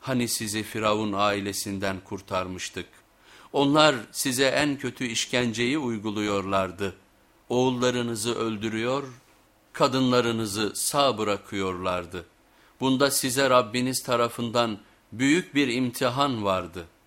Hani sizi Firavun ailesinden kurtarmıştık. Onlar size en kötü işkenceyi uyguluyorlardı. Oğullarınızı öldürüyor, kadınlarınızı sağ bırakıyorlardı. Bunda size Rabbiniz tarafından büyük bir imtihan vardı.''